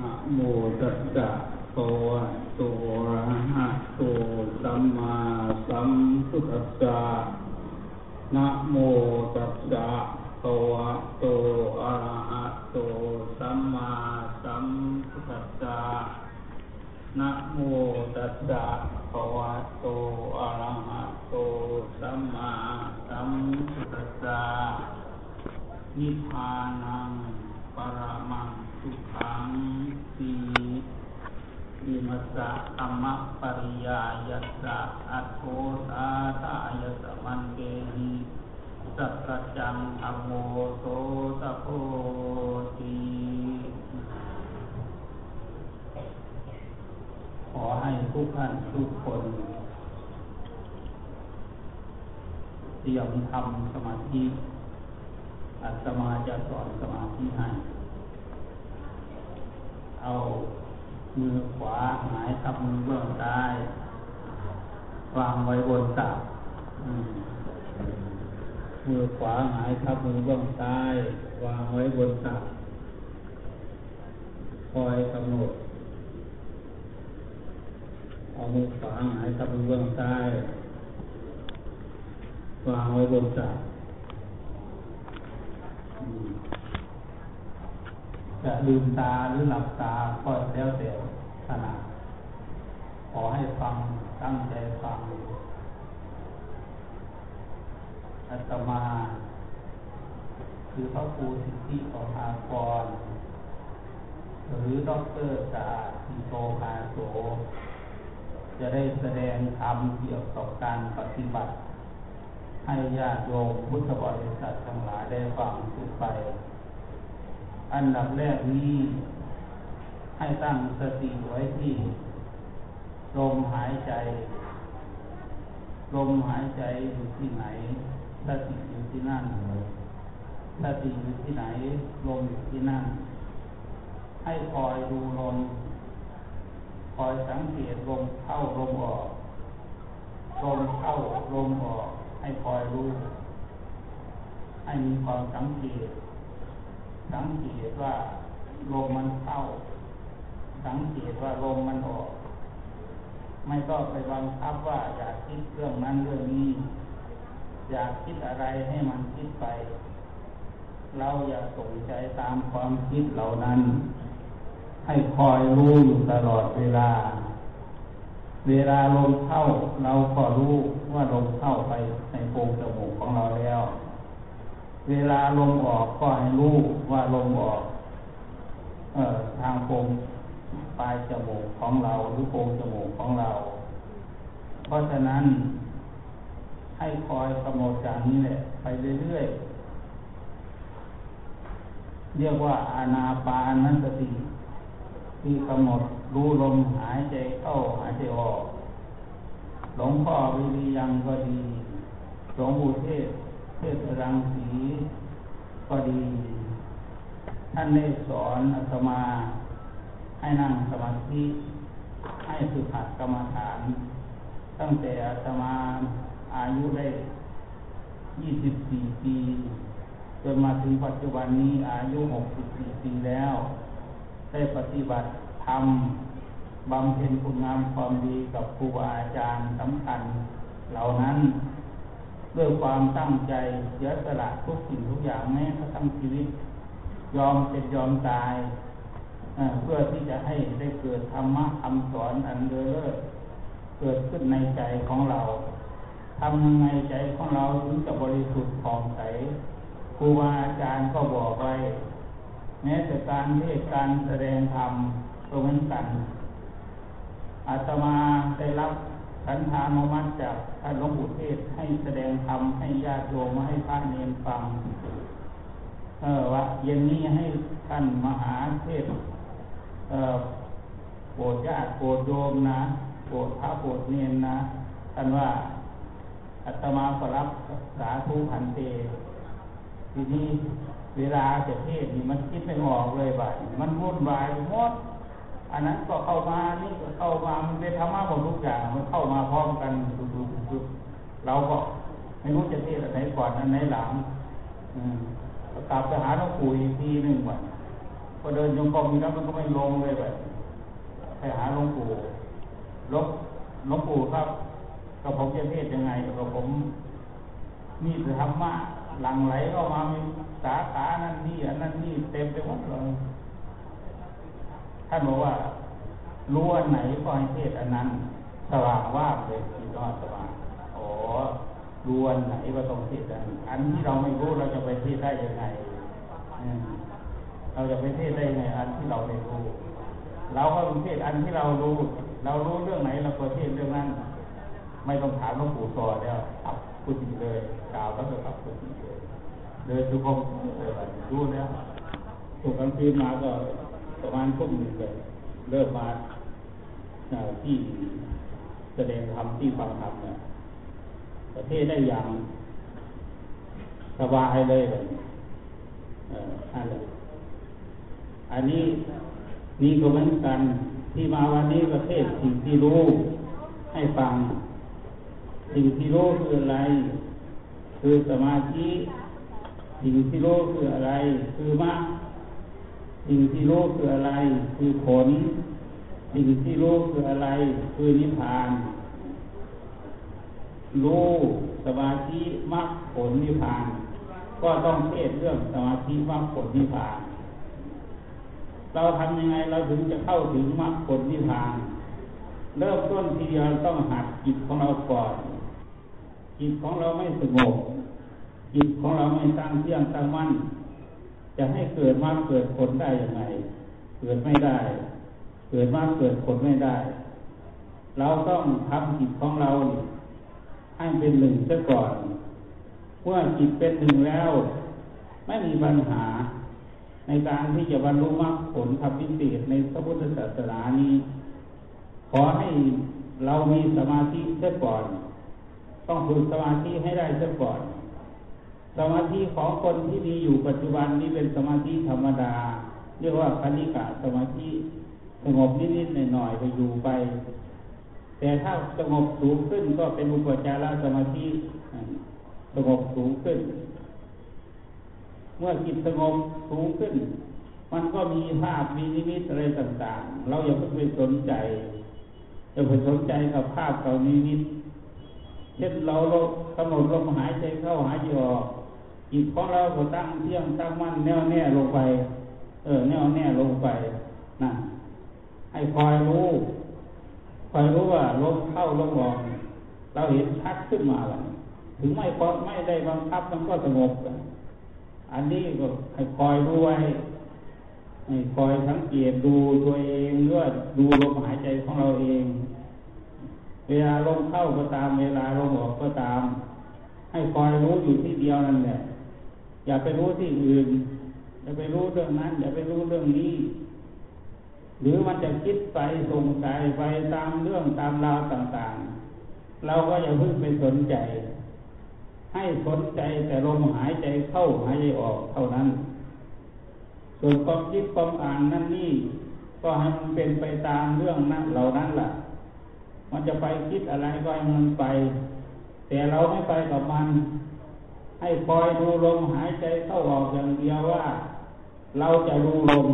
นะโมตัสสะภะวะโตอะระหะโตสัมมาสัมพุทธัสสะนะโมตัสสะภะวะโตอะระหะโตสัมมาสัมพุทธัสสะนะโมตัสสะภะวะโตอะระหะโตสัมมาสัมพุทธัสสะนิพพานังปรมัง สุขังสีวิมัสสะธรรมปริยายัสสะอัตโทสาทายสมันเกหิสัพจังธรรมโมโสตโพติขอให้ทุกท่านทุกคนเตรียมทำสมาธิอาตมาจะสอนสมาธิให้ เอา มือขวาหายทับมือเบื้องซ้ายวางไว้บนตักมือขวาหายทับมือเบื้องซ้ายวางไว้บนตักคอยกำหนดเอามือขวาหายทับมือเบื้องซ้ายวางไว้บนตัก จะลืมตาหรือหลับตาก็แล้วแต่ถนัดขอให้ฟังตั้งใจฟังอาตมา คือพระครูสิทธิปภากร หรือด็อกเตอร์สาธิโตภาโส จะได้แสดงธรรมเกี่ยวกับการปฏิบัติ ให้ญาติโยมพุทธบริษัททั้งหลายได้ฟังสืบไป อันดับแรกนี้ ให้ตั้งสติไว้ที่ลมหายใจ ลมหายใจอยู่ที่ไหน สติอยู่ที่นั่นสติอยู่ที่ไหน ลมอยู่ที่นั่น ให้คอยดูลม คอยสังเกตลมเข้าลมออก ลมเข้าลมออก ให้คอยรู้ ให้มีความสังเกต สังเกตว่าลมมันเข้า สังเกตว่าลมมันออก ไม่ต้องไปบังคับว่าอยากคิดเรื่องนั้นเรื่องนี้ อยากคิดอะไรให้มันคิดไป เราอย่าสนใจตามความคิดเหล่านั้น ให้คอยรู้อยู่ตลอดเวลา เวลาลมเข้าเราก็รู้ว่าลมเข้าไปในโพรงจมูกของเราแล้ว เวลาลมออกก็ให้รู้ว่าลมออก เออทางโพงปลายจมูกของเราหรือโพงจมูกของเรา เพราะฉะนั้น ให้คอยกำหนดอย่างนี้แหละไปเรื่อยๆเรียกว่าอานาปานสติที่กำหนดรู้ลมหายใจเข้าหายใจออก หลวงพ่อวิริยังก็ดี หลวงปู่เทศ เทศรังสีก็ดี ท่านได้สอนอาตมา ให้นั่งสมาธิให้ฝึกหัดกรรมฐาน ตั้งแต่อาตมาอายุได้24ปีจนมาถึงปัจจุบันนี้อายุ64ปีแล้ว ได้ปฏิบัติธรรมบำเพ็ญคุณงามความดีกับครูบาอาจารย์สำคัญเหล่านั้น ด้วยความตั้งใจเสียสละทุกสิ่งทุกอย่างแม้กระทั่งชีวิต ยอมเป็นยอมตายเพื่อที่จะให้ได้เกิดธรรมะคำสอนอันเลิศเกิดขึ้นในใจของเราทำยังไงใจของเราถึงจะบริสุทธิ์ผ่องใสครูบาอาจารย์ก็บอกไว้แม้แต่การเทศการแสดงธรรมตรงนั้นกันอาตมาได้รับ สันธานุมัตจากท่านหลวงปู่เทศให้แสดงธรรมให้ญาติโยมมาให้พระเนรฟัง เออว่าเย็นนี้ให้ท่านมหาเทศเออโปรดญาติโปรดโยมนะโปรดพระโปรดเนรนะท่านว่าอาตมาก็รับสาธุพันเตทีนี้เวลาจะเทศนี่มันคิดไม่ออกเลยบ่ายมันวุ่นวายหมด อันนั้นก็เข้ามานี่ก็เข้ามามันเป็นธรรมะหมดทุกอย่างมันเข้ามาพร้อมกันดุๆเราก็ไม่รู้จะเทศอันไหนก่อนอันไหนหลังอืมกลับไปหาหลวงปู่อีกทีหนึ่งวันพอเดินยงกรมนี่แล้วมันก็ไม่ลงเลยแบบไปหาหลวงปู่ลวงหลวงปู่ครับกับผมจะเทศยังไงกับผมนี่ธรรมะหลังไหลเข้ามามีสาขานั่นนี่อันนั้นนี่เต็มไปหมดเลย ท่านบอกว่ารู้อันไหนก็ให้เทศอันนั้น สว่างว่าเลยคิดว่าสว่างอ๋อรู้อันไหนก็ต้องเทศอันอันที่เราไม่รู้เราจะไปเทศได้ยังไงเราจะไปเทศได้ยังไงอันที่เราไม่รู้ เราก็เทศอันที่เรารู้ เรารู้เรื่องไหนเราก็เทศเรื่องนั้น ไม่ต้องถามหลวงปู่สอนแล้วอับพูดจริงเลยกล่าวแล้วก็อับพูดจริงเลยเดินดูคงเออรู้แล้วถูกกลางคืนมาก็ ประมาณทุ่มหนึ่งเลยเริ่มมาที่แสดงธรรมที่ฟังธรรมเนี่ยประเทศได้อย่างสบายเลยเลยอันนี้อันนี้นี่ก็เหมือนกันที่มาวันนี้ประเทศสิ่งที่รู้ให้ฟัง สิ่งที่รู้คืออะไร คือสมาธิสิ่งที่รู้คืออะไร คือมรรค สิ่งที่รู้คืออะไร คือผล สิ่งที่รู้คืออะไร คือนิพพาน รู้สมาธิมรรคผลนิพพาน ก็ต้องเทศเรื่องสมาธิมรรคผลนิพพาน เราทำยังไงเราถึงจะเข้าถึงมรรคผลนิพพาน เริ่มต้นทีเดียวต้องหัดจิตของเราก่อน จิตของเราไม่สงบจิตของเราไม่ตั้งเที่ยงตั้งมั่น จะให้เกิดมรรคเกิดผลได้ยังไง เกิดไม่ได้ เกิดมรรคเกิดผลไม่ได้ เราต้องทำจิตของเราให้เป็นหนึ่งเสียก่อนเมื่อจิตเป็นหนึ่งแล้ว ไม่มีปัญหา ในการที่จะบรรลุมรรคผลทำพิเศษในพระพุทธศาสนานี้ ขอให้เรามีสมาธิเสียก่อน ต้องฝึกสมาธิให้ได้เสียก่อน สมาธิของคนที่มีอยู่ปัจจุบันนี้เป็นสมาธิธรรมดา เรียกว่าคณิกะสมาธิสงบนิดๆหน่อยๆไปอยู่ไป แต่ถ้าสงบสูงขึ้นก็เป็นอุปจารสมาธิสงบสูงขึ้น เมื่อจิตสงบสูงขึ้น มันก็มีภาพมีนิมิตอะไรต่างๆ เราอย่าเพิ่งไปสนใจอย่าไปสนใจกับภาพเก่านิมิตเช่นเรากำหนดลมหายใจเข้าหายใจออก จิตของเราก็ตั้งเที่ยงตั้งมั่นแน่วแน่ลงไป เออ แน่วแน่ลงไปนะให้คอยรู้คอยรู้ว่าลมเข้าลมออกเราเห็นชัดขึ้นมาแล้วถึงไม่พอไม่ได้บังคับมันก็สงบอันนี้ก็ให้คอยรู้ไว้ให้คอยสังเกตดูตัวเองหรือว่าดูลมหายใจของเราเอง เวลาลมเข้าก็ตาม เวลาลมออกก็ตาม ให้คอยรู้อยู่ที่เดียวนั่นแหละ อย่าไปรู้ที่อื่น อย่าไปรู้เรื่องนั้น อย่าไปรู้เรื่องนี้ หรือมันจะคิดไปส่งใจไปตามเรื่องตามราวต่างๆ เราก็อย่าเพิ่งไปสนใจ ให้สนใจแต่ลมหายใจเข้าหายใจออกเท่านั้น ส่วนความคิดความอ่านนั่นนี่ก็ให้มันเป็นไปตามเรื่องนั้นเหล่านั้นล่ะ มันจะไปคิดอะไรก็ให้มันไป แต่เราไม่ไปกับมัน ให้คอยดูลมหายใจเข้าออกอย่างเดียวว่า เราจะรู้ลม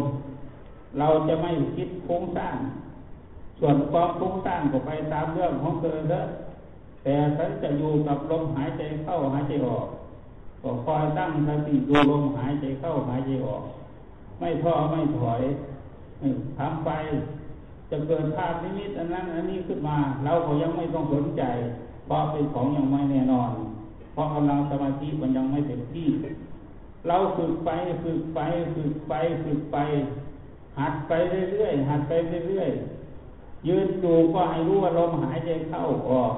เราจะไม่คิดฟุ้งซ่านส่วนความฟุ้งซ่านก็ไปตามเรื่องของเธอเถอะแต่ฉันจะอยู่กับลมหายใจเข้าหายใจออกก็คอยตั้งสติดูลมหายใจเข้าหายใจออก ไม่ท้อไม่ถอยทำไป จะเกิดภาพนิมิตอันนั้นอันนี้ขึ้นมา เราก็ยังไม่ต้องสนใจ เพราะเป็นของยังไม่แน่นอน ราะกำลังสมาธิมันยังไม่เต็มที่ เราฝึกไปฝึกไปฝึกไปฝึกไป หัดไปเรื่อยๆหัดไปเรื่อยๆยืนอยู่ก็ให้รู้ว่าลมหายใจเข้าออก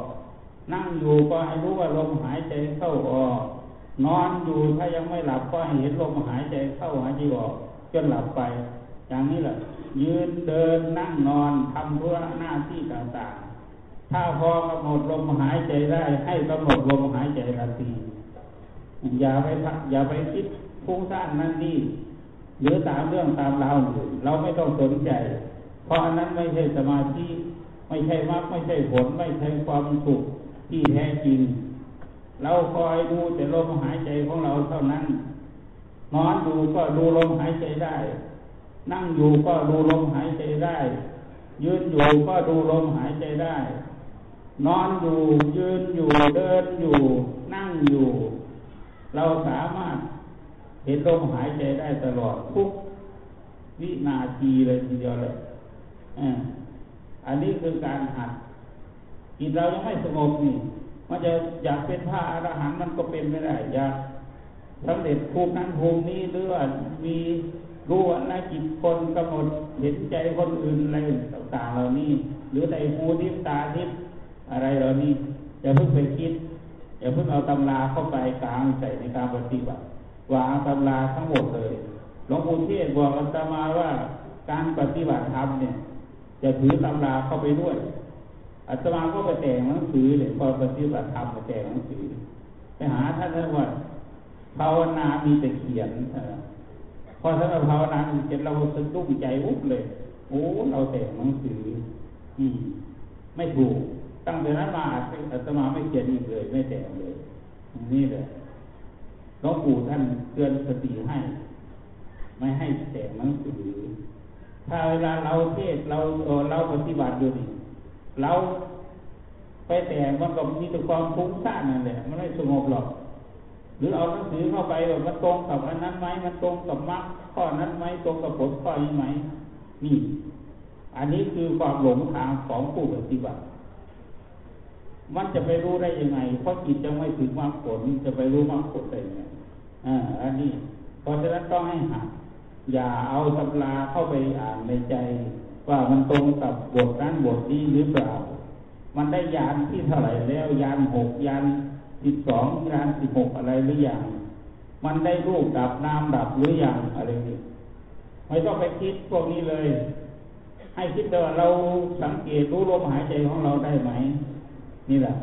นั่งอยู่ก็ให้รู้ว่าลมหายใจเข้าออก นอนอยู่ถ้ายังไม่หลับก็ให้เห็นลมหายใจเข้าหายใจออกจนหลับไป อย่างนี้แหละยืนเดินนั่งนอนทำธุระหน้าที่ต่างๆ ถ้าพอกำหนดลมหายใจได้ให้กำหนดลมหายใจทันทีอย่าไปอย่าไปคิดฟุ้งซ่านนั่นนี่หรือตามเรื่องตามราวอื่นเราไม่ต้องสนใจ เพราะอันนั้นไม่ใช่สมาธิไม่ใช่มรรคไม่ใช่ผลไม่ใช่ความสุขที่แท้จริง เราคอยดูแต่ลมหายใจของเราเท่านั้นนอนดูก็ดูลมหายใจได้ นั่งอยู่ก็ดูลมหายใจได้ ยืนอยู่ก็ดูลมหายใจได้ นอนอยู่ ยืนอยู่ เดินอยู่ นั่งอยู่ เราสามารถเห็นลมหายใจได้ตลอดทุกวินาทีเลยทีเดียวเลยอันนี้คือการหัดจิตเรายังไม่สงบนี่ มันจะอยากเป็นพระอรหันต์มันก็เป็นไม่ได้ อยากสำเร็จภูมินั้นภูมินี้หรือว่ามีรู้อะไรจิตคนกำหนดเห็นใจคนอื่นอะไรต่างๆเหล่านี้ หรือในหูทิพตาทิพ อะไรเหล่านี้อย่าเพิ่งไปคิดอย่าเพิ่งเอาตำราเข้าไปกลางใส่ในการปฏิบัติวางตำราทั้งหมดเลยหลวงปู่เทศบอกอาตมาว่าการปฏิบัติธรรมเนี่ยจะถือตำราเข้าไปด้วยอาตมาก็ไปแต่งหนังสือเลยพอปฏิบัติธรรมไปแต่งหนังสือ ไปหาท่านว่าภาวนามีแต่เขียนพอท่านภาวนาเสร็จเราสะดุ้งใจวุบเลยโอ้เราแต่งหนังสือ อืม ไม่ถูก ตั้งแต่นั้นมาอาตมาไม่เขียนอีกเลย ไม่แต่งเลย นี่แหละหลวงปู่ท่านเตือนสติให้ ไม่ให้แต่งหนังสือ ถ้าเวลาเราเทศเราเราปฏิบัติอยู่นี่เราไปแต่งมันก็มีแต่ความฟุ้งซ่านนั่นแหละมันไม่สงบหรอก หรือเอาหนังสือเข้าไปแบบมันตรงกับอันนั้นไหมมันตรงกับมรรคข้อนั้นไหมตรงกับผลข้อนี้ไหมนี่ อันนี้คือความหลงทางของผู้ปฏิบัติ มันจะไปรู้ได้ยังไง เพราะจิตจะไม่ถึงมรรคผลจะไปรู้มรรคผลได้ยังไงอ่าอันนี้เพราะฉะนั้นต้องให้หัดอย่าเอาตำราเข้าไปอ่านในใจ ว่ามันตรงกับบทนั้นบทนี้หรือเปล่า มันได้ยานที่เท่าไหร่แล้วยานหกยานสิบสองยานสิบหกอะไรหรือยังมันได้รูปดับนามดับหรือยังอะไรนี่ไม่ต้องไปคิดพวกนี้เลย ให้คิดว่าเราสังเกตรู้ลมหายใจของเราได้ไหม นี่แหละ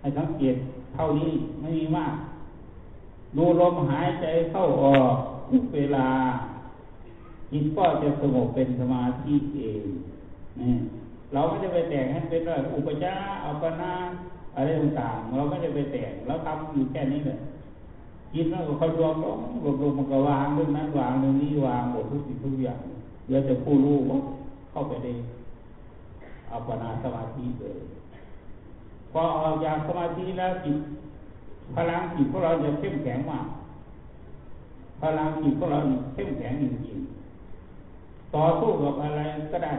ให้สังเกตเท่านี้ไม่มีมาก ดูลมหายใจเข้าออกทุกเวลาจิตก็จะสงบเป็นสมาธิเองนี่เราไม่ได้ไปแต่งให้เป็นว่าอุปจาอัปนาอะไรต่างๆเราไม่ได้ไปแต่งเราทำอยู่แค่นี้เลยจิตมันก็คอยรวมลงรวมลงมันก็วางเรื่องนั้นวางเรื่องนี้วางหมดทุกสิ่งทุกอย่างเดี๋ยวจะผู้รู้เข้าไปในอัปปนาสมาธิเลย พอออกจากสมาธิแล้วจิตพลังจิตของเราจะเข้มแข็งมากพลังจิตของเราเข้มแข็งจริงๆต่อสู้กับอะไรก็ได้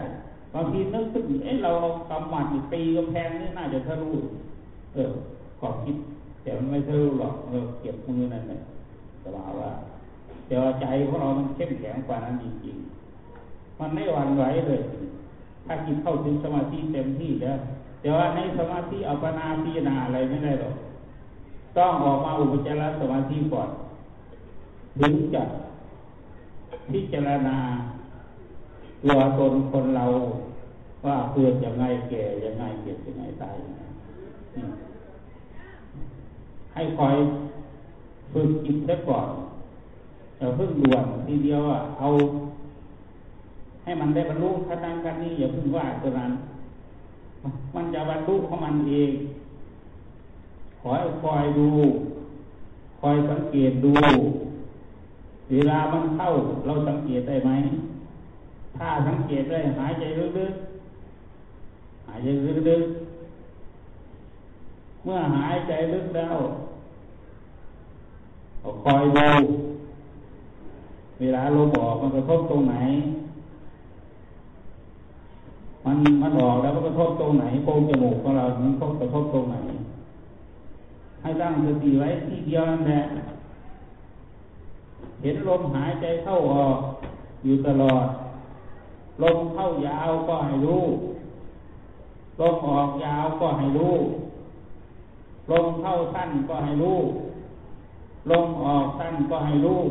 บางทีนึกขึ้นเอ๊ะเรากำหมัดตีกำแพงนี่น่าจะทะลุเออก็คิด แต่มันไม่ทะลุหรอกเออเก็บมือนั่นแหละแต่ว่าว่าแต่ว่าใจของเรามันเข้มแข็งกว่านั้นจริงๆมันไม่หวั่นไหวเลย ถ้าคิดเข้าถึงสมาธิเต็มที่แล้ว แต่ว่าในสมาธิอัปนาพิจารณาอะไรไม่ได้หรอกต้องออกมาอุปจารสมาธิก่อนถึงจะพิจารณาตัวตนคนเราว่าเกิดยังไงแก่ยังไงเก็บยังไงตายยังไงให้คอยฝึกจิตซะก่อนอย่าเพิ่งด่วนทีเดียวอะเอา ให้มันได้บรรลุขั้นนั้นขั้นนี้อย่าเพิ่งว่าตัวนั้น มันจะบรรลุของมันเอง ขอให้คอยดู คอยสังเกตดู เวลามันเข้า เราสังเกตได้ไหม ถ้าสังเกตได้หายใจลึกๆ หายใจลึกๆ เมื่อหายใจลึกแล้วคอยดู เวลาลมออกมันกระทบตรงไหน มันมันออกแล้วมันกระทบตรงไหนโพรงจมูกของเรา มันกระทบตรงไหน ให้ตั้งสติไว้ที่เดียวนั่นแหละ เห็นลมหายใจเข้าออกอยู่ตลอด ลมเข้ายาวก็ให้รู้ ลมออกยาวก็ให้รู้ ลมเข้าสั้นก็ให้รู้ ลมออกสั้นก็ให้รู้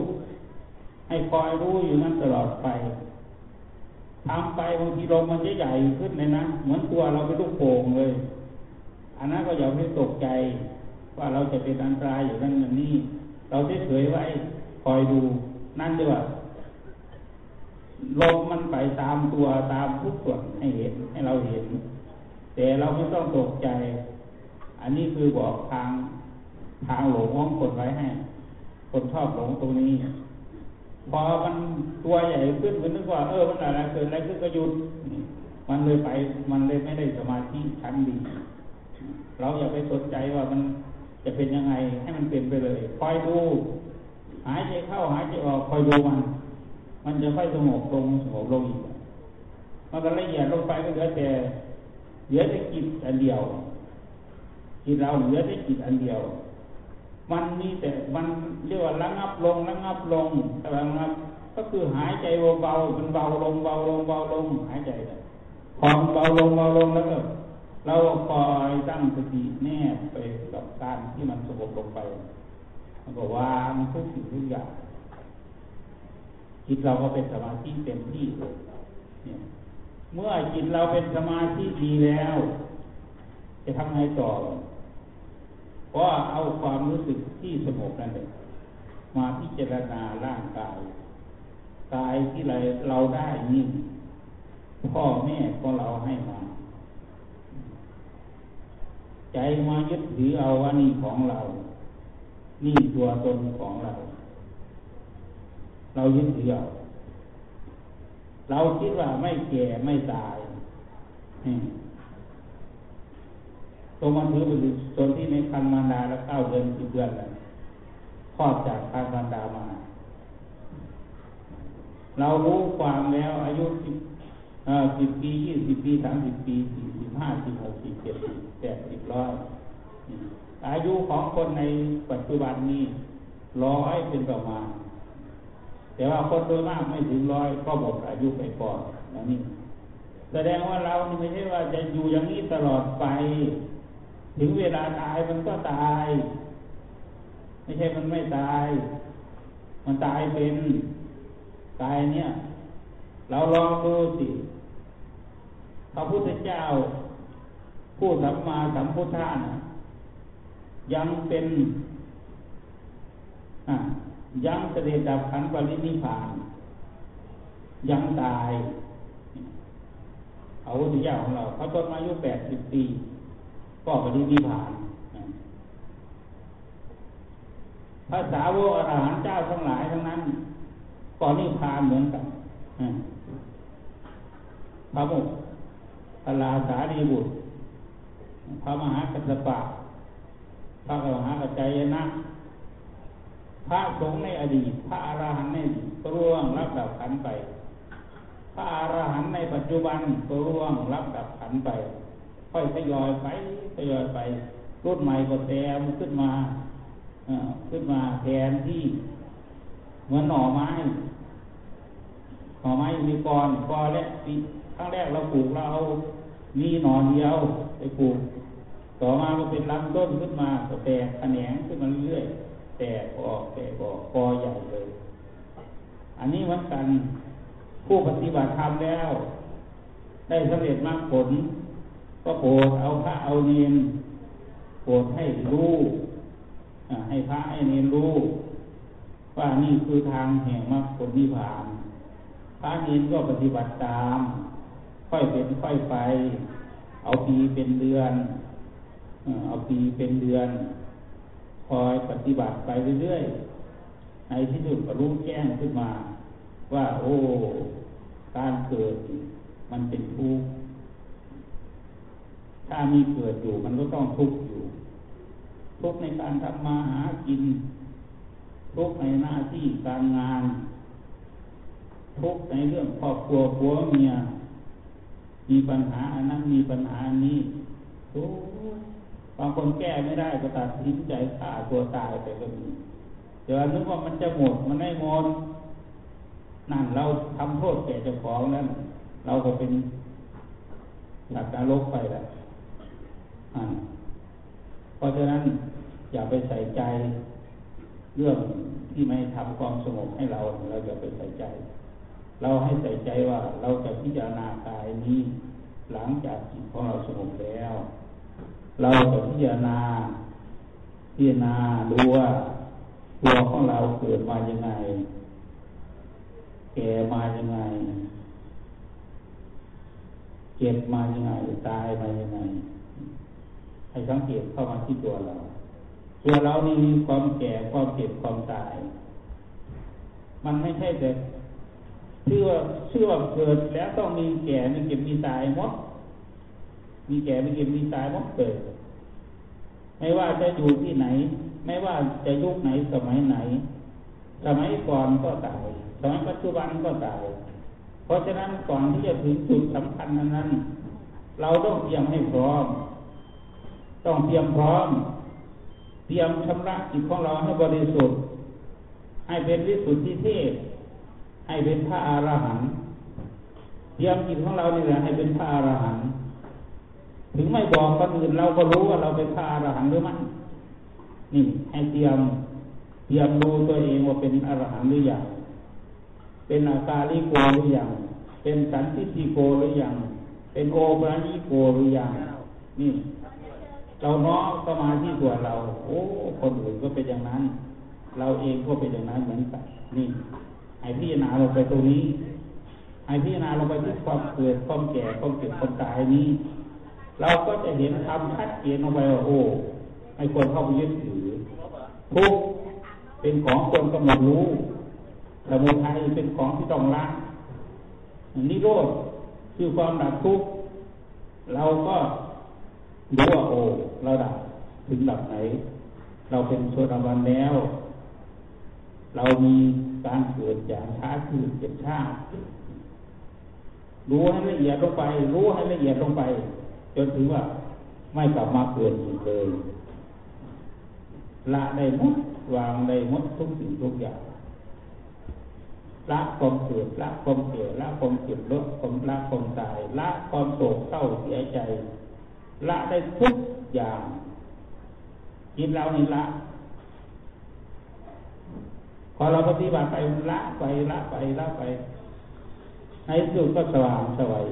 ให้คอยรู้อยู่นั้นตลอดไป ทำไปบางทีลมมันจะใหญ่ขึ้นเลยนะเหมือนตัวเราเป็นลูกโป่งเลย อันนั้นก็อย่าไปตกใจ ว่าเราจะเป็นอันตรายอยู่นั่นนี่เราเฉยๆไว้คอยดูนั่นดีกว่าลมมันไปตามตัวตามทุกส่วนให้เห็นให้เราเห็น แต่เราไม่ต้องตกใจ อันนี้คือบอกทางทางหลงของคนไว้ให้ คนชอบหลงตรงนี้ พอมันตัวใหญ่ขึ้นมันนึกว่า เออมันอะไรเกิดอะไรขึ้นก็หยุดมันเลยไป มันเลยไม่ได้สมาธิชั้นดี เราอย่าไปสนใจว่ามันจะเป็นยังไง ให้มันเป็นไปเลยคอยดูหายใจเข้าหายใจออกคอยดูมัน มันจะค่อยสงบลงสงบลงอีกมันก็ละเอียดลงไปก็เหลือแต่เหลือแต่จิตอันเดียวจิตเราเหลือแต่จิตอันเดียว มันมีแต่มันเรียกว่าระงับลงระงับลงแต่ระงับก็คือหายใจเบาๆมันเบาลงเบาลงเบาลงหายใจพอเบาลงเบาลงแล้วก็เราคอยตั้งสติแนบไปกับการที่มันสงบลงไปมันก็วางทุกสิ่งทุกอย่างจิตเราก็เป็นสมาธิเต็มที่เนี่ยเมื่อจิตเราเป็นสมาธิดีแล้ว จะทำไงต่อ ก็เอาความรู้สึกที่สงบนั่นเองมาพิจารณาร่างกายกายที่เราเราได้นี่พ่อแม่ก็เราให้มา ใจมายึดถือเอาว่านี่ของเรา นี่ตัวตนของเรา เรายึดถือเอาเราคิดว่าไม่แก่ไม่ตาย ตัวมันถือเป็นตนที่ในคันมารดาแล้วเก้าเดือนสิบเดือนแล้วคลอดจากคันมารดามา เรารู้ความแล้วอายุสิบสิบปียี่สิบปีสามสิบปีสี่สิบห้าสิบหกสิบเจ็ดสิบแปดสิบร้อยอายุของคนในปัจจุบันนี้ร้อยเป็นประมาณ แต่ว่าคนโดยมากไม่ถึงร้อยก็หมดอายุไปก่อนนนี่แสดงว่าเราไม่ใช่ว่าจะอยู่อย่างนี้ตลอดไป ถึงเวลาตายมันก็ตาย ไม่ใช่มันไม่ตาย มันตายเป็น ตายเนี่ย เราลองดูสิพระพุทธเจ้า ผู้สัมมาสัมพุทธะนะยังเป็นยังเสด็จดับขันปรินิพาน ยังตาย เอาวุฒิยาของเราเขาต้นอายุแปดสิบปี ก็ปรินิพานภาษาวกอรหันเจ้าทั้งหลายทั้งนั้นก็นิพพานเหมือนกันพระมุขพระลาสารีบุตร พระมหากัสสปะพระมหากัจจายนะ พระสงฆ์ในอดีต พระอรหันต์ในร่วงรับดับขันไป พระอรหันต์ในปัจจุบันก็ร่วงรับดับขันไป ค่อยทยอยไปทยอยไปรุ่นใหม่ก็แซมขึ้นมาขึ้นมาแทนที่เหมือนหน่อไม้หน่อไม้มีกรกรและครั้งแรกเราปลูกเราเอามีหน่อเดียวไปปลูก ต่อมาก็เป็นลำต้นขึ้นมาก็แตกแขนงขึ้นมาเรื่อยแตกออกแตกออกกอใหญ่เลย อันนี้วันกันผู้ปฏิบัติธรรมแล้ว ได้สำเร็จมากผล ก็โปรดเอาพระเอาเนนโปรดให้รู้ให้พระให้เนนรู้ ว่านี่คือทางแห่งมรรคผลนิพพาน พระเนนก็ปฏิบัติตาม ค่อยเป็นค่อยไป เอาปีเป็นเดือนเอาปีเป็นเดือน คอยปฏิบัติไปเรื่อยๆ ในที่สุดก็รู้แจ้งขึ้นมา ว่าโอ้ การเกิดมันเป็นทุกข์ ถ้ามีเกิดอยู่มันก็ต้องทุกข์อยู่ ทุกข์ในการทำมาหากิน ทุกข์ในหน้าที่การงาน ทุกข์ในเรื่องครอบครัวผัวเมีย มีปัญหาอันนั้นมีปัญหานี้ทุกบางคนแก้ไม่ได้ก็ตัดสินใจฆ่าตัวตายไปก็มีเดี๋ยวนึกว่ามันจะหมดมันไม่หมดนั่นเราทำโทษแก่เจ้าของนั้นเราก็เป็นหลักนรกไปแหละ เพราะฉะนั้นอย่าไปใส่ใจเรื่องที่ไม่ทำความสงบให้เราเราอย่าไปใส่ใจ เราให้ใส่ใจว่าเราจะพิจารณากายนี้ หลังจากจิตของเราสงบแล้ว เราจะพิจารณาพิจารณาดูว่าตัวของเราเกิดมายังไง แก่มายังไง เจ็บมายังไง ตายมายังไง ให้สังเกตเข้ามาที่ตัวเรา ตัวเรานี่มีความแก่ความเจ็บความตาย มันไม่ใช่แต่ชื่อว่าชื่อว่าเกิดแล้วต้องมีแก่มีเก็บมีตายหมดมีแก่มีเก็บมีตายหมดเกิด ไม่ว่าจะอยู่ที่ไหน ไม่ว่าจะยุคไหนสมัยไหน สมัยก่อนก็ตายสมัยปัจจุบันก็ตาย เพราะฉะนั้นก่อนที่จะถึงจุดสำคัญนั้น เราต้องเตรียมให้พร้อม ต้องเตรียมพร้อม เตรียมชำระจิตของเราให้บริสุทธิ์ ให้เป็นวิสุทธิเทพให้เป็นพระอรหันต์เตรียมจิตของเรานี่แหละให้เป็นพระอรหันต์ถึงไม่บอกคนอื่นเราก็รู้ว่าเราเป็นพระอรหันต์หรือไม่นี่ให้เตรียมเตรียมดูตัวเองว่าเป็นอรหันต์หรือยังเป็นอาคาลิโกหรือยังเป็นสันติโกหรือยังเป็นโอปราญิโกหรือยังนี่ เราเนาะก็มาที่ตัวเรา โอ้คนอื่นก็เป็นอย่างนั้น เราเองก็เป็นอย่างนั้นเหมือนกันนี่ให้พิจารณาลงไปตรงนี้ให้พิจารณาลงไปที่ความเกิดความแก่ความเจ็บความตายนี้ เราก็จะเห็นธรรมชัดเจนลงไปว่าโอ้ให้คนเข้าไปยึดถือทุกเป็นของคนกำหนดรู้สมุทัยเป็นของที่ต้องละนิโรธคือความดับทุกข์เราก็ รู้ว่าโอ้เราดับถึงระดับไหน เราเป็นโซดาบันแล้ว เรามีการเกิดอย่างช้าคือเจ็บชาติรู้ให้ละเอียดลงไป รู้ให้ละเอียดลงไป จนถึงว่าไม่กลับมาเกิดอีกเลยละได้หมดวางได้หมดทุกสิ่งทุกอย่างละความเกิดละความเก่ละความเจ็บละความละความตายละความโศกเศร้าเสียใจ ละได้ทุกอย่างจิตเรานี่ละ พอเราปฏิบัติไปละไปละไปละไปในสุดก็สว่างสวัย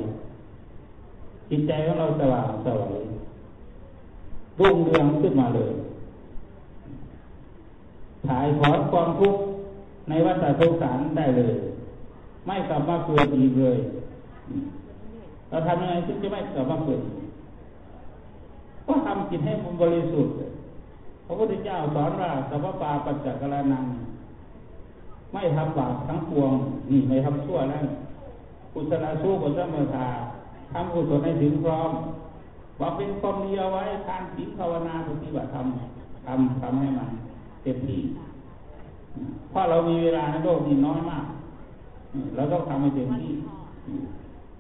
จิตใจของเราสว่างสวัยรุ่งเรืองขึ้นมาเลยถ่ายถอนความทุกข์ในวัฏสงสารได้เลย ไม่กลับมาเกิดอีกเลย เราทำยังไงถึงจะไม่กลับมาเกิด ก็ทำจิตให้มันบริสุทธิ์พระพุทธเจ้าสอนว่าสัพปาปัจจกรนังไม่ทำบาปทั้งปวงนี่ไม่ทำชั่วแล้วกุศลสู้กุศลเมตตาทำกุศลให้ถึงพร้อมว่าเป็นความดีเอาไว้ทานศีลภาวนาปฏิบัติธรรมทำทำให้มันเต็มที่เพราะเรามีเวลาในโลกนี้น้อยมากเราต้องทำให้เต็มที่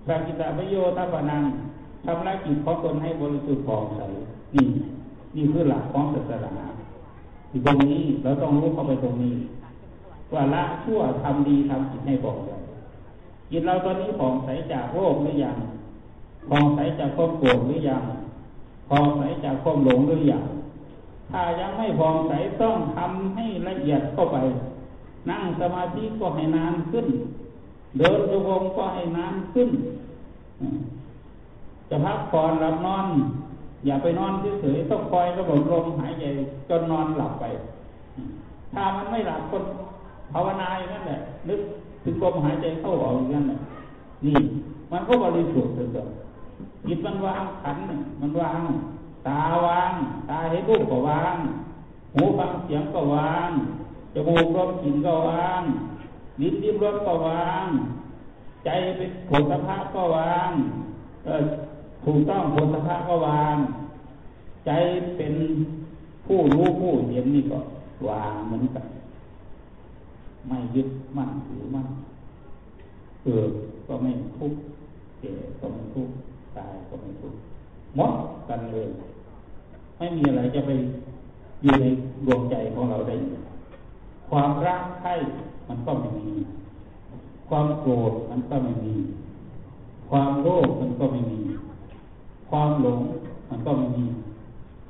สักิตาประโยชน์ทัพนัง ทำละจิตของตนให้บริสุทธิ์ผ่องใสนี่นี่คือหลักของศาสนาที่ตรงนี้เราต้องรู้เข้าไปตรงนี้ ว่าละชั่วทำดีทำจิตให้ผ่องใสจิตเราตอนนี้ผ่องใสจากโรคหรือยังผ่องใสจากความโกรธหรือยังผ่องใสจากความหลงหรือยังถ้ายังไม่ผ่องใสต้องทำให้ละเอียดเข้าไป นั่งสมาธิก็ให้นานขึ้น เดินโยกก็ให้นานขึ้น จะพักผ่อนหลับนอน อย่าไปนอนเฉยๆต้องคอยระบบลมหายใจจนนอนหลับไป ถ้ามันไม่หลับคนภาวนาอย่างนั้นแหละนึกถึงลมหายใจเข้าออกอย่างนั้นแหละนี่ มันก็บริสุทธิ์เถอะจิตมันวางขันมันวางตาวางตาเห็นรูปก็วางหูฟังเสียงก็วางจมูกรสกลิ่นก็วางลิ้นดิ้มรสก็วาง ใจเป็นผลสภาพก็วาง ถูกต้องผลสภาพก็วาง ใจเป็นผู้รู้ผู้เห็นนี่ก็วางเหมือนกัน ไม่ยึดมั่นถือมั่นเกิดก็ไม่ทุกข์เจ็บก็ไม่ทุกข์ตายก็ไม่ทุกข์หมดกันเลย ไม่มีอะไรจะไปอยู่ในดวงใจของเราได้ ความรักใคร่มันก็ไม่มี ความโกรธมันก็ไม่มี ความโลภมันก็ไม่มี ความหลงมันก็ไม่มี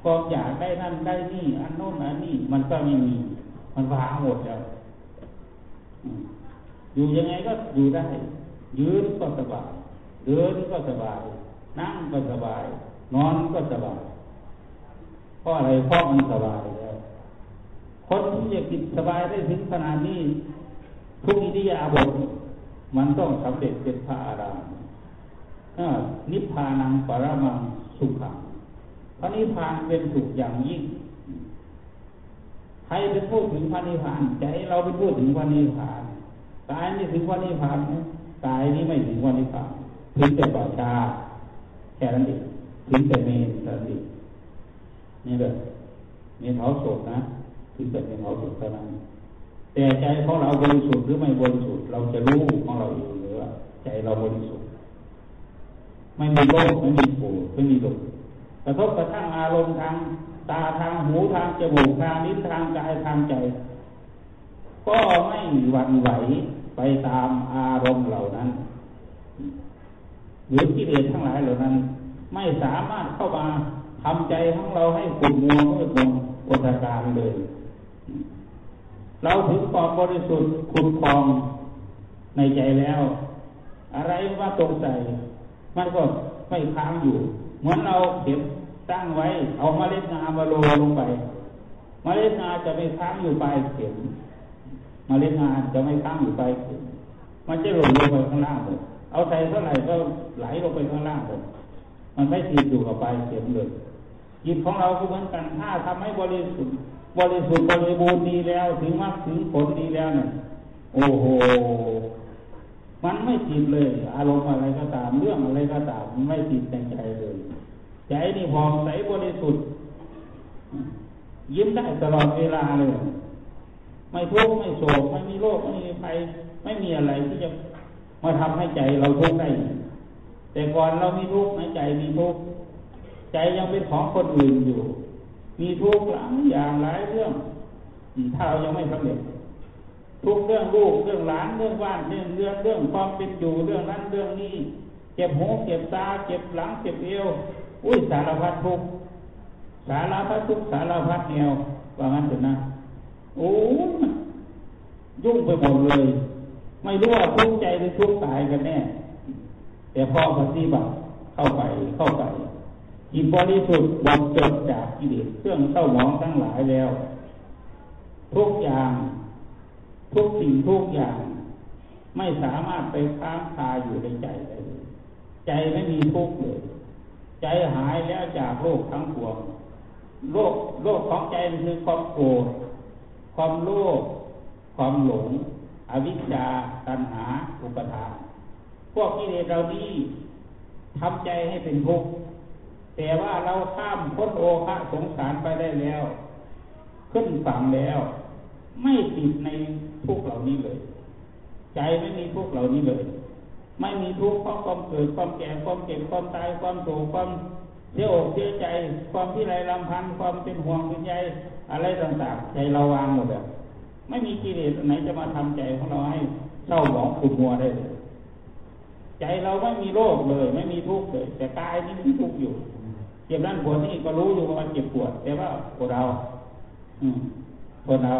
ความอยากได้นั่นได้นี่ อันโน้นอันนี้มันก็ไม่มี มันวางหมดแล้วอยู่ยังไงก็อยู่ได้ ยืนก็สบาย เดินก็สบาย นั่งก็สบาย นอนก็สบายเพราะอะไรเพราะมันสบายแล้วคนที่จะกินสบายได้ถึงขนาดนี้ทุกอิริยาบถมันต้องสำเร็จเป็นพระอาราม นิพพานังปรมังสุขังพระนิพพานเป็นสุขอย่างยิ่ง ใครเป็นพูดถึงพระนิพพานใจเราเป็นพูดถึงพระนิพพานกายนี่ถึงวันนิพพานไหมกายนี้ไม่ถึงวันนิพพานถึงแต่ป่าชาแค่นั้นเองถึงแต่เมนเท่านั้นเองนี่เลยเมนเผาศพนะถึงแต่เมนเผาศพเท่านั้นแต่ใจของเราบริสุทธิ์หรือไม่บริสุทธิ์เราจะรู้ของเราเองหรือใจเราบริสุทธิ์ ไม่มีโลภไม่มีโกรธไม่มีดุกระทบกระทั่งอารมณ์ทางตาทางหูทางจมูกทางลิ้นทางกายทางใจ ก็ไม่หวั่นไหวไปตามอารมณ์เหล่านั้นหรือกิเลสทั้งหลายเหล่านั้น ไม่สามารถเข้ามาทำใจของเราให้ขุ่นมัวมืดมนอุตการเลย เราถึงความบริสุทธิ์ขุดคลองในใจแล้ว อะไรว่าตรงใจ มันก็ไม่ค้างอยู่ เหมือนเราเก็บตั้งไว้ เอาเมล็ดงามาโรยลงไป เมล็ดงาจะไม่ค้างอยู่ปลายเข็มเมล็ดงาจะไม่ค้างอยู่ปลายเข็มมันจะหล่นลงไปข้างล่างหมดเอาใส่เท่าไหร่ก็ไหลลงไปข้างล่างหมดมันไม่ติดอยู่กับปลายเข็มเลยจิตของเราก็เหมือนกันถ้าทำให้บริสุทธิ์บริสุทธิ์บริบูรณ์ดีแล้ว ถึงมรรคถึงผลดีแล้วเนี่ยโอ้โห มันไม่ติดเลย อารมณ์อะไรก็ตามเรื่องอะไรก็ตามมันไม่ติดในใจเลยใจนี่พองใสบริสุทธิ์ยิ้มได้ตลอดเวลาเลยไม่ทุกข์ไม่โศกไม่มีโรคไม่มีภัยไม่มีอะไรที่จะมาทำให้ใจเราทุกข์ได้ แต่ก่อนเรามีทุกข์ในใจมีทุกข์ใจยังเป็นของคนอื่นอยู่ มีทุกข์หลายอย่างหลายเรื่อง ถ้าเรายังไม่สำเร็จ ทุกเรื่องลูกเรื่องหลานเรื่องบ้านเรื่องเรื่องเรื่องความเป็นอยู่เรื่องนั้นเรื่องนี้ เจ็บหูเจ็บตาเจ็บหลังเจ็บเอวอุ้ยสารพัดทุกสารพัดทุกสารพัดแนวว่างั้นเถอะนะโอ้ยุ่งไปหมดเลย ไม่รู้ว่าทุกใจหรือทุกข์กายกันแน่ แต่พอปฏิบัติเข้าไปเข้าไปจิตบริสุทธิ์หมดจดจากกิเลสเครื่องเศร้าหมองทั้งหลายแล้ว ทุกอย่าง ทุกสิ่งทุกอย่าง ไม่สามารถไปค้างคาอยู่ในใจได้เลยใจไม่มีทุกข์เลย ใจหายแล้วจากโลกทั้งปวงโลกโลกของใจมันคือความโกรธความโลภความหลง อวิชชาตัณหา อุปทานพวกกิเลสเหล่านี้ทำใจให้เป็นทุกข์แต่ว่าเราข้ามพ้นโอคะสงสารไปได้แล้ว ขึ้นฝั่งแล้ว ไม่ติดใน ทุกเหล่านี้เลย ใจไม่มีทุกเหล่านี้เลย ไม่มีทุกข์เพราะความเกิดความแก่ความเจ็บความตายความโศกความเสียอกเสียใจ ความที่ไรลำพันธ์ความเป็นห่วงเป็นใยอะไรต่างๆ ใจเราวางหมดแล้วไม่มีกิเลสไหนจะมาทำใจของเราให้เศร้าหมองขุ่นมัวได้เลยใจเราไม่มีโรคเลย ไม่มีทุกข์เลย แต่กายนี่มีทุกข์อยู่เจ็บนั่นปวดนี่ก็รู้อยู่ว่ามันเจ็บปวด แต่ว่าปวดเรา อืมปวดเรา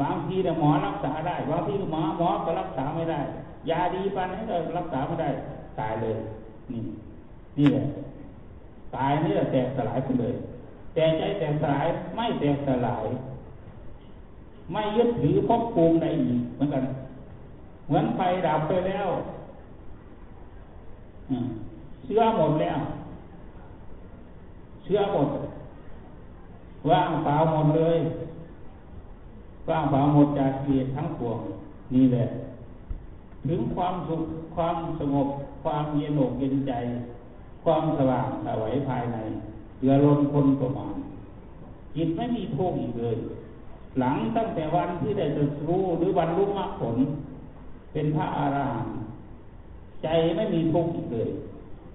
บางทีเนี่ยหมอรักษาได้บางทีหมอหมอก็รักษาไม่ได้ ยาดีปันนี้ก็รักษาไม่ได้ ตายเลย นี่ นี่แหละตายนี่แหละแตกสลายไปเลย แต่ใจแตกสลายไม่แตกสลาย ไม่ยึดถือภพภูมิใดอีกเหมือนกัน เหมือนไฟดับไปแล้วเชื้อหมดแล้ว เชื้อหมดว่างเปล่าหมดเลย ว่างเปล่าหมดจากเกียรทั้งปวงนี่แหละ ถึงความสุขความสงบ ความเย็นอกเย็นใจ ความสว่างสวัยภายในเหลือล้นพ้นประมาณจิตไม่มีทุกข์อีกเลย หลังตั้งแต่วันที่ได้ตรัสรู้หรือวันรู้มรรคผล เป็นพระอารหันต์ใจไม่มีทุกข์อีกเลย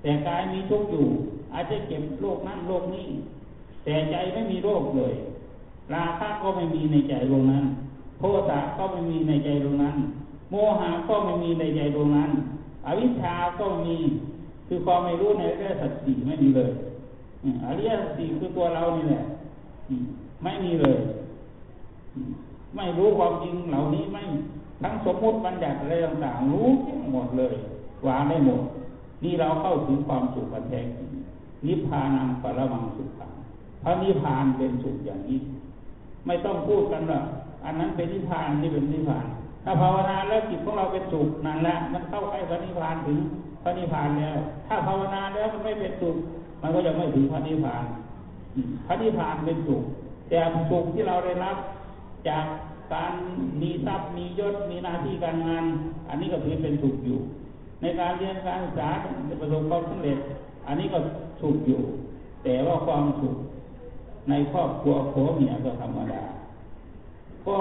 แต่กายมีทุกข์อยู่ อาจจะเก็บโรคนั้นโรคนี้ แต่ใจไม่มีโรคเลย ราคะก็ไม่มีในใจตรงนั้น โทสะก็ไม่มีในใจตรงนั้น โมหะก็ไม่มีในใจตรงนั้น อวิชชาก็มี คือความไม่รู้ในเรื่องสัจสีไม่มีเลยอริยสัจสีคือตัวเรานี่แหละไม่มีเลย ไม่รู้ความจริงเหล่านี้ไม่ ทั้งสมมติบัญญัติอะไรต่างๆรู้หมดเลยวางได้หมด นี่เราเข้าถึงความสุขแท้จริงนิพพานังปรมังสุขังพระนิพพานเป็นสุขอย่างนี้ ไม่ต้องพูดกันว่าอันนั้นเป็นนิพพานนี่เป็นนิพพาน ถ้าภาวนาแล้วจิตของเราเป็นสุขนั่นแหละ มันเข้าใกล้พระนิพพานถึงพระนิพพานแล้ว ถ้าภาวนาแล้วมันไม่เป็นสุขมันก็ยังไม่ถึงพระนิพพานพระนิพพานเป็นสุขแต่สุขที่เราได้รับ จากการมีทรัพย์มียศมีหน้าที่การงาน อันนี้ก็ถือเป็นสุขอยู่ ในการเรียนการศึกษาประสบความสำเร็จ อันนี้ก็สุขอยู่ แต่ว่าความสุข ในครอบครัวผัวเมียก็ธรรมดา ก็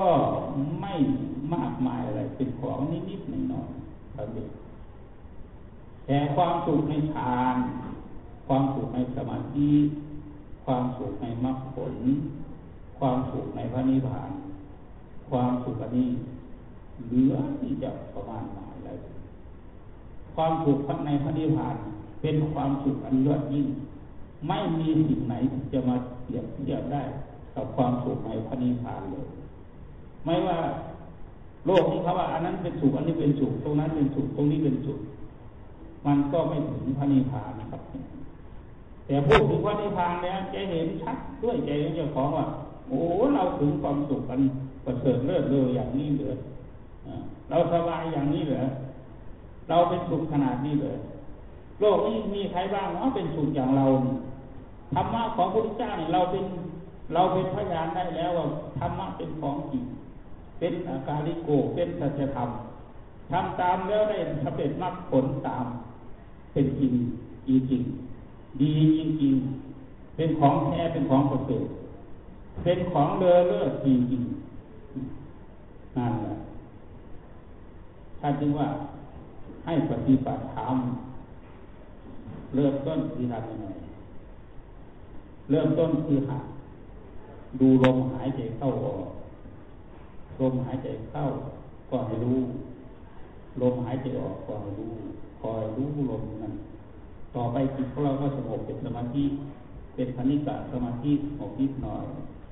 ไม่มากมายอะไรเป็นของนิดๆหน่อยๆครับแต่ความสุขในฌาน ความสุขในสมาธิความสุขในมรรคผล ความสุขในพระนิพพาน ความสุขนนี้เหลือที่จะประมาณหมายเลยความสุขในพระนิพพาน เป็นความสุขอันยอดยิ่ง ไม่มีสิ่งไหนที่จะมาเปรียบเทียบได้กับความสุขในพระนิพพานเลย ไม่ว่าโลกนี้เขาว่า อันนั้นเป็นสุขอันนี้เป็นสุขตรงนั้นเป็นสุขตรงนี้เป็นสุขมันก็ไม่ถึงพระนิพพานนะครับ แต่พูดถึงพระนิพพานแล้วจะเห็นชัดด้วยใจของเจ้าของว่า โอ้เราถึงความสุขกันประเสริฐเลิศเลออย่างนี้เหลือเราสบายอย่างนี้เหรอเราเป็นสุขขนาดนี้เลย โลกนี้มีใครบ้างว่าเป็นสุขอย่างเราธรรมะของพระพุทธเจ้าเนี่ยเราเป็นเราเป็นพยานได้แล้วว่าธรรมะเป็นของจริงเป็นอาการิโกเป็นสัจธรรมทำตามแล้วได้สำเร็จมรรคผลตาม เป็นจริงจริงจริงดีจริงจริงเป็นของแท้เป็นของประเสริฐเป็นของเลอเลิศจริงจริงนั่นแหละถ้าจึงว่าให้ปฏิบัติธรรม เริ่มต้นคือทำยังไงเริ่มต้นคือหัดดูลมหายใจเข้าออกลมหายใจเข้าก็ให้รู้ ลมหายใจออกก็ให้รู้คอยรู้ลมนั้น ต่อไปจิตของเราก็สงบเป็นสมาธิเป็นพนิกะสมาธิสงบนิดหน่อย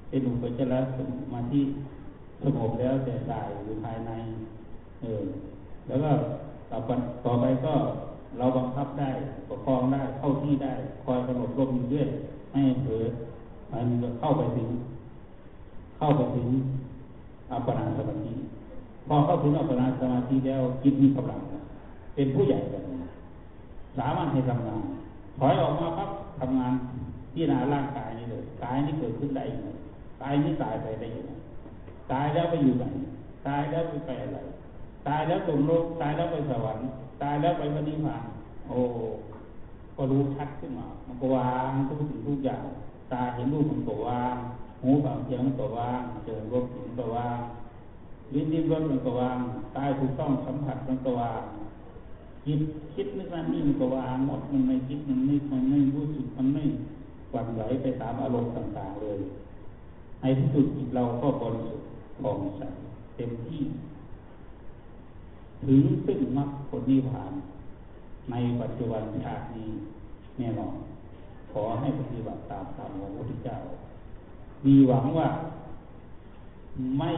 เป็นอุปจารสมาธิสงบแล้วแต่ใจอยู่ภายใน เออ แล้วก็ต่อไปต่อไปก็ เราบังคับได้ประคองได้เข้าที่ได้ คอยกำหนดลมอยู่ด้วยให้เผลอมันเข้าไปถึง เข้าไปถึงอัปปนาสมาธิพอเข้าถึงอัปปนาสมาธิแล้วจิตมีกำลังเป็นผู้ใหญ่แบบนี้สามารถให้ทำงานถอยออกมาปั๊บทำงานที่นาร่างกายนี่เลยกายนี่เกิดขึ้นได้ยังไงกายนี่ตายไปได้ยังไงตายแล้วไปอยู่ไหนตายแล้วไปไปอะไรตายแล้วตกโลกตายแล้วไปสวรรค์ ตายแล้วไปปฏิพาน โอ้ก็รู้ชัดขึ้นมา มันก็วางทุกสิ่งทุกอย่าง ตาเห็นรูปมันก็วาง หูฟังเสียงมันก็วางเจอรสมันก็วางลิ้นดิ้มรสมันก็วางตายถูกต้องสัมผัสมันก็วางคิดคิดนึกนั่นนี่มันก็วางหมดมันไม่คิดมันไม่มันไม่รู้สึกมันไม่หวั่นไหวไปตามอารมณ์ต่าง ๆ เลยในที่สุดจิตเราก็บริสุทธิ์ผ่องใสเต็มที่ ถึงซึ่งมรรคผลนิพพาน ในปัจจุบันชาตินี้แน่นอนขอให้ปฏิบัติตามธรรมของพระพุทธเจ้า มีหวังว่าไม่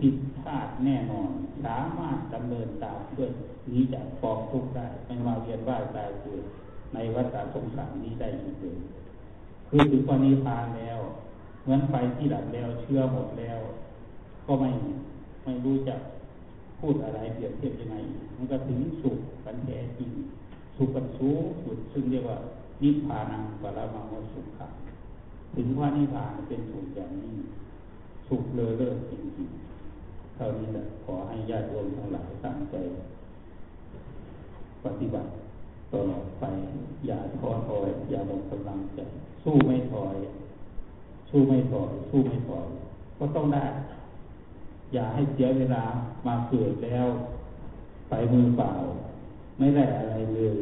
ผิดพลาดแน่นอน สามารถดำเนินตามด้วยนี้จากองทุกข์ได้ไม่มาเวียนว่ายตายเกิดในวัฏสงสารนี้ได้อีกเลยคือถึงวันนี้พานแล้วเหมือนไฟที่ดับแล้วเชื่อหมดแล้ว ก็ไม่ไม่รู้จะ พูดอะไรเปรียบเทียบยังไง มันก็ถึงสุขกันแท้จริง สุขกันสูงสุดซึ่งเรียกว่านิพพานังปรมังวสุขะถึงว่านิพพานเป็นสุขอย่างนี้ สุขเลอเลิศจริงๆเท่านี้แหละขอให้ญาติโยมทั้งหลายตั้งใจ ปฏิบัติตลอดไป อย่าท้อถอย อย่าหมดกำลังใจสู้ไม่ถอย สู้ไม่ถอย สู้ไม่ถอย ก็ต้องได้ อย่าให้เสียเวลามาเกิดแล้ว ไปมือเปล่า ไม่ได้อะไรเลย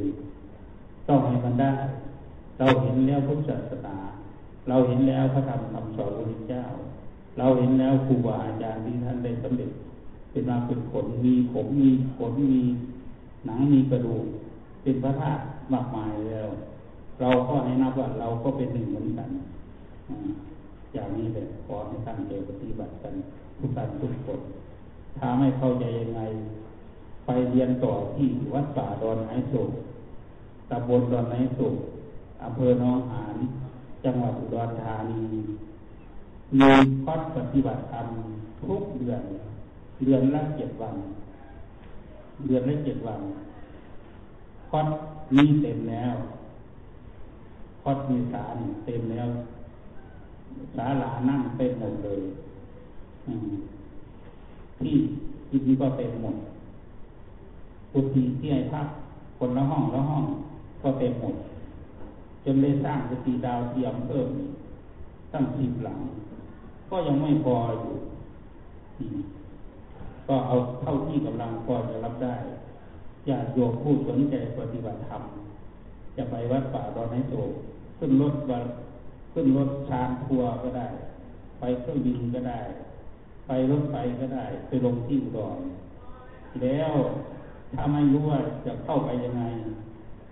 ต้องให้มันได้ เราเห็นแล้วพุทธศาสนาเราเห็นแล้วพระธรรมคำสอนพระพุทธเจ้า เราเห็นแล้วครูบาอาจารย์ที่ท่านได้สำเร็จ เป็นมาเป็นผลมีผมมีขนมีหนังมีกระดูกเป็นพระธาตุมากมายแล้ว เราก็ให้นับว่าเราก็เป็นหนึ่งเหมือนกัน อย่างนี้เลยขอให้ตั้งใจปฏิบัติกัน ทุกท่านทุกคนถ้าไม่เข้าใจยังไง ไปเรียนต่อที่วัดป่าดอนไหโศกตำบลดอนไหโศกอำเภอหนองหานจังหวัดอุดรธานีมีคอร์สปฏิบัติธรรมทุกเดือน เดือนละเจ็ดวัน เดือนละเจ็ดวันคอร์สมีเต็มแล้วคอร์สมีสารเต็มแล้วศาลานั่งเต็มหมดเลย ที่กินก็เต็มหมดกุฏิที่ให้พักคนละห้องละห้องก็เต็มหมด จนได้สร้างกุฏิดาวเทียมเพิ่มตั้งสิบหลัง ก็ยังไม่พออยู่ก็เอาเท่าที่กำลังพอจะรับได้ญาติโยมผู้สนใจปฏิบัติธรรมจะไปวัดป่าดอนไฮโศกขึ้นรถบัสขึ้นรถชานทัวร์ก็ได้ ไปเครื่องบินก็ได้ ไปรถไฟก็ได้ ไปลงที่อุดรแล้วถ้าไม่รู้ว่าจะเข้าไปยังไง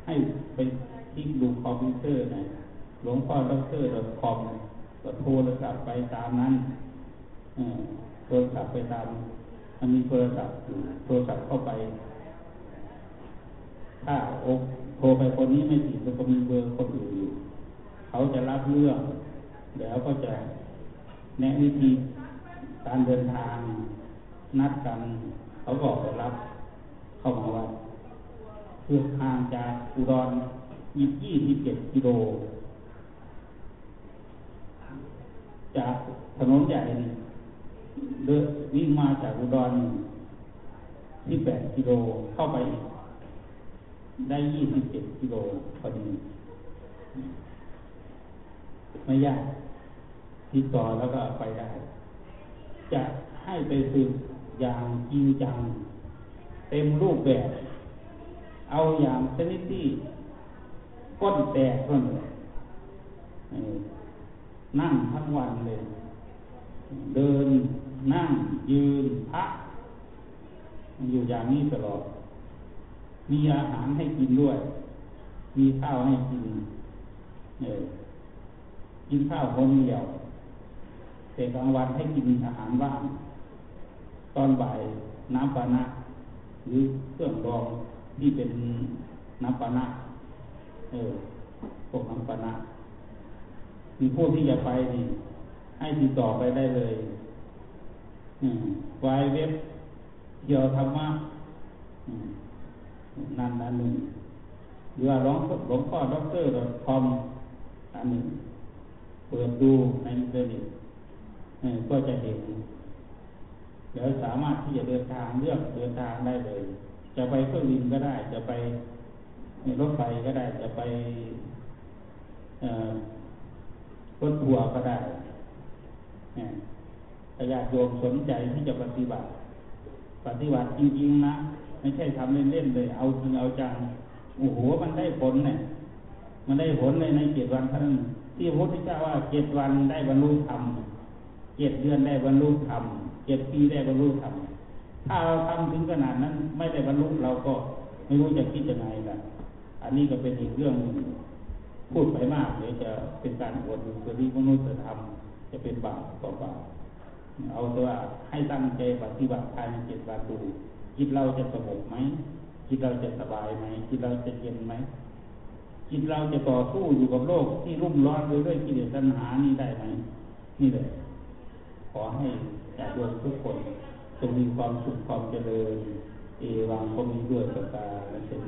ให้ไปคลิกดูคอมพิวเตอร์หน่อยหลวงพ่อดรคอมก็โทรศัพท์ไปตามนั้นโทรศัพท์ไปตามมันมีโทรศัพท์อยู่โทรศัพท์เข้าไป ถ้าโอโทรไปคนนี้ไม่ติดมันก็มีเบอร์คนอื่นอยู่ เขาจะรับเรื่อง แล้วก็จะแนะวิธี การเดินทางนัดกันเขาบอกรับเข้ามาวัดคือห่างจากอุดรยี่ยี่สิบเจ็ดกิโล จากถนนใหญ่นี่เดินวิ่งมาจากอุดรที่แปดกิโลเข้าไป ได้ยี่สิบเจ็ดกิโลพอดีไม่ยากติดต่อแล้วก็ไปได้ จะให้ไปฝึกอย่างจริงจัง เต็มรูปแบบ เอาอย่างชนิดที่ก้นแตกก้นนั่งทั้งวันเลย เดินนั่งยืนพักอยู่อย่างนี้ตลอด มีอาหารให้กินด้วย มีข้าวให้กินเออกินข้าวคนเดียว แต่กลางวันให้กินอาหารว่างตอนบ่ายน้ำปานะหรือเครื่องรองที่เป็นน้ำปานะเออพวกน้ำปานะมีผู้ที่จะไปนี่ให้ติดต่อไปได้เลยไวเว็บเกี่ยวธรรมะนั่นนั่นหนึ่งหรือว่าหลวงหลวงพ่อด็อกเตอร์คอมอันหนึ่งเปิดดูในอินเทอร์เน็ต ก็จะเห็นเดี๋ยวสามารถที่จะเดินทางเลือกเดินทางได้เลย จะไปเครื่องบินก็ได้ จะไปรถไฟก็ได้ จะไปรถทัวร์ก็ได้ถ้าญาติโยมสนใจที่จะปฏิบัติ ปฏิบัติจริงๆนะ ไม่ใช่ทำเล่นๆเลย เอาจริงเอาจัง โอ้โห มันได้ผลเนี่ย มันได้ผลเลยในเจ็ดวันเท่านั้นที่พระพุทธเจ้าว่าเจ็ดวันได้บรรลุธรรม เจ็ดเดือนได้บรรลุธรรมเจ็ดปีได้บรรลุธรรมถ้าเราทำถึงขนาดนั้น ไม่ได้บรรลุเราก็ไม่รู้จะคิดยังไงละอันนี้ก็เป็นอีกเรื่องพูดไปมากเดี๋ยวจะเป็นการอวดอุตริมนุษยธรรมจะเป็นบาปต่อบาปเอาแต่ว่าให้ตั้งใจปฏิบัติภายในเจ็ดวันดูจิตเราจะสงบไหมจิตเราจะสบายไหมจิตเราจะเย็นไหมจิตเราจะต่อสู้อยู่กับโลกที่รุ่มร้อนด้วยกิเลสตัณหานี้ได้ไหมนี่แหละ ขอให้ญาติโยมทุกคนจงมีความสุขความเจริญ เอวังก็มีด้วยประการและเช่น